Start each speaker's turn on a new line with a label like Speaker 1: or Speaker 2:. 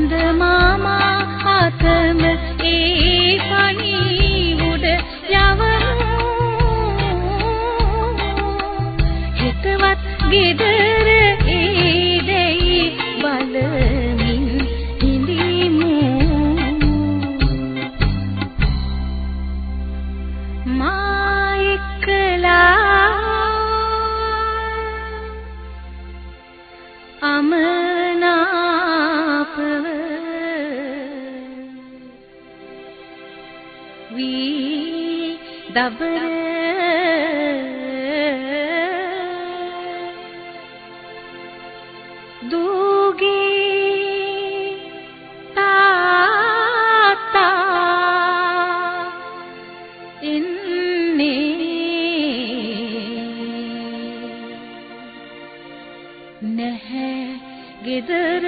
Speaker 1: හඳ මාමා අතම ඒ පණිවුඩ යවමු. හිතවත් ගෙදර ඒ දෙයි බලමින් හිඳිමු මා එක්කලා අමනාපව වී දබර දූගේ තාත්තා එන්නේ නැහැ ගෙදර